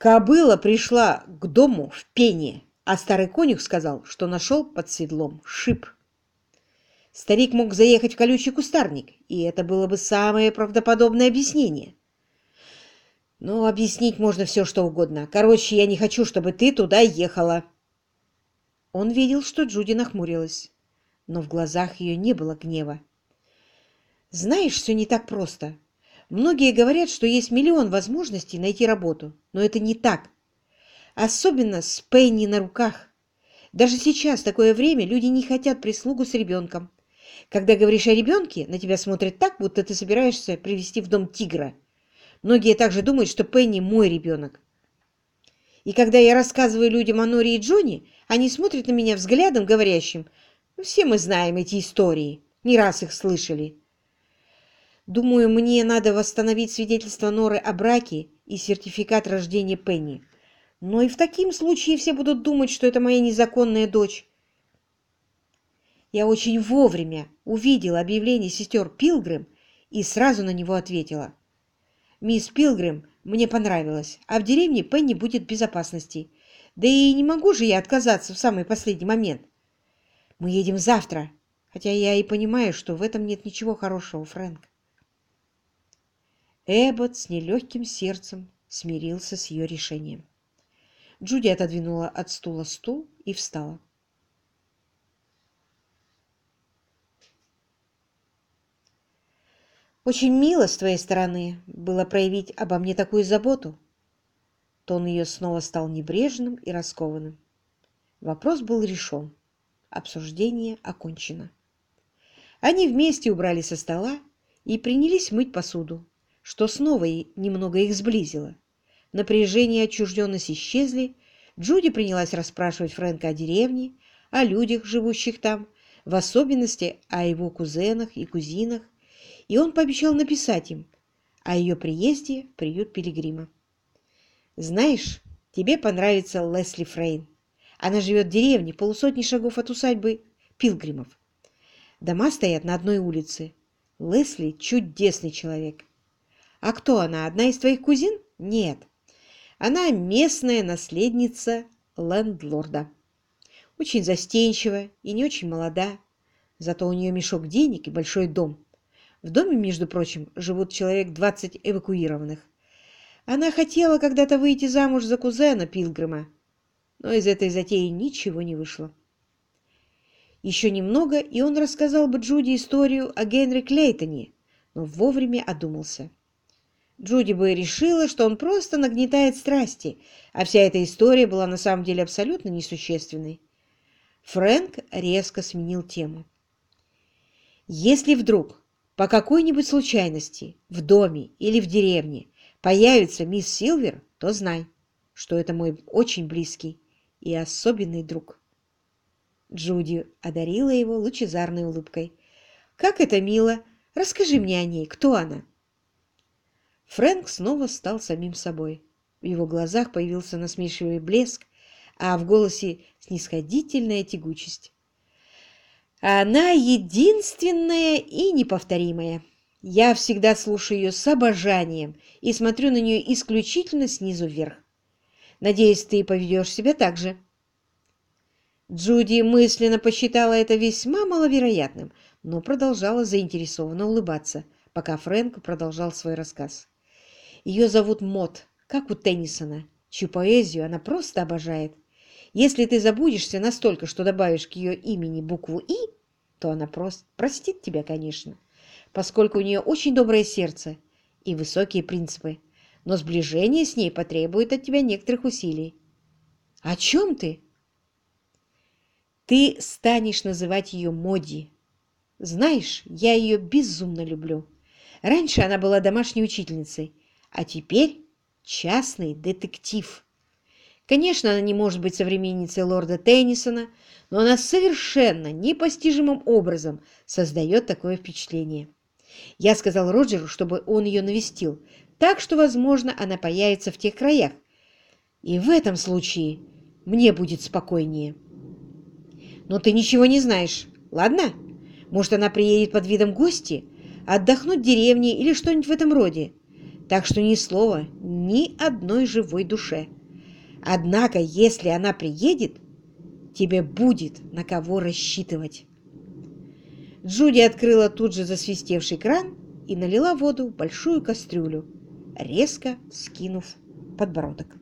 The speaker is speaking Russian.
Кобыла пришла к дому в пене, а старый конюх сказал, что нашел под седлом шип. Старик мог заехать в колючий кустарник, и это было бы самое правдоподобное объяснение. Но объяснить можно все, что угодно. Короче, я не хочу, чтобы ты туда ехала. Он видел, что Джуди нахмурилась, но в глазах ее не было гнева. Знаешь, все не так просто. Многие говорят, что есть миллион возможностей найти работу, но это не так. Особенно с Пенни на руках. Даже сейчас, в такое время, люди не хотят прислугу с ребенком. Когда говоришь о ребенке, на тебя смотрят так, будто ты собираешься привести в дом тигра. Многие также думают, что Пенни мой ребенок. И когда я рассказываю людям о Нори и Джонни, они смотрят на меня взглядом, говорящим, «Ну, «Все мы знаем эти истории, не раз их слышали». Думаю, мне надо восстановить свидетельство Норы о браке и сертификат рождения Пенни. Но и в таком случае все будут думать, что это моя незаконная дочь. Я очень вовремя увидела объявление сестер Пилгрим и сразу на него ответила. «Мисс Пилгрим мне понравилась, а в деревне Пенни будет в безопасности. Да и не могу же я отказаться в самый последний момент. Мы едем завтра, хотя я и понимаю, что в этом нет ничего хорошего, Фрэнк. Эббот с нелегким сердцем смирился с ее решением. Джуди отодвинула от стула стул и встала. «Очень мило с твоей стороны было проявить обо мне такую заботу». Тон ее снова стал небрежным и раскованным. Вопрос был решен. Обсуждение окончено. Они вместе убрали со стола и принялись мыть посуду, что снова немного их сблизило. Напряжение и отчужденность исчезли, Джуди принялась расспрашивать Фрэнка о деревне, о людях, живущих там, в особенности о его кузенах и кузинах, и он пообещал написать им о ее приезде в приют Пилигрима. «Знаешь, тебе понравится Лесли Фрейн. Она живет в деревне, полусотни шагов от усадьбы Пилгримов. Дома стоят на одной улице. Лесли – чудесный человек. А кто она? Одна из твоих кузин? Нет. Она местная наследница лендлорда. Очень застенчивая и не очень молода. Зато у нее мешок денег и большой дом. В доме, между прочим, живут человек 20 эвакуированных. Она хотела когда-то выйти замуж за кузена Пилгрима, но из этой затеи ничего не вышло. Еще немного, и он рассказал бы Джуди историю о Генри Клейтоне, но вовремя одумался. Джуди бы решила, что он просто нагнетает страсти, а вся эта история была на самом деле абсолютно несущественной. Фрэнк резко сменил тему. Если вдруг по какой-нибудь случайности в доме или в деревне появится мисс Силвер, то знай, что это мой очень близкий и особенный друг. Джуди одарила его лучезарной улыбкой. «Как это мило! Расскажи мне о ней. Кто она?» Фрэнк снова стал самим собой. В его глазах появился насмешливый блеск, а в голосе снисходительная тягучесть. Она единственная и неповторимая. Я всегда слушаю ее с обожанием и смотрю на нее исключительно снизу вверх. Надеюсь, ты поведешь себя так же. Джуди мысленно посчитала это весьма маловероятным, но продолжала заинтересованно улыбаться, пока Фрэнк продолжал свой рассказ. Ее зовут Мот, как у Теннисона, чью поэзию она просто обожает. Если ты забудешься настолько, что добавишь к ее имени букву «И», то она просто простит тебя, конечно, поскольку у нее очень доброе сердце и высокие принципы, но сближение с ней потребует от тебя некоторых усилий. О чем ты? Ты станешь называть ее Моди. Знаешь, я ее безумно люблю. Раньше она была домашней учительницей, а теперь частный детектив. Конечно, она не может быть современницей лорда Теннисона, но она совершенно непостижимым образом создает такое впечатление. Я сказал Роджеру, чтобы он ее навестил, так что, возможно, она появится в тех краях. И в этом случае мне будет спокойнее. Но ты ничего не знаешь, ладно? Может, она приедет под видом гости, отдохнуть в деревне или что-нибудь в этом роде. Так что ни слова ни одной живой душе. Однако, если она приедет, тебе будет на кого рассчитывать. Джуди открыла тут же засвистевший кран и налила воду в большую кастрюлю, резко скинув подбородок.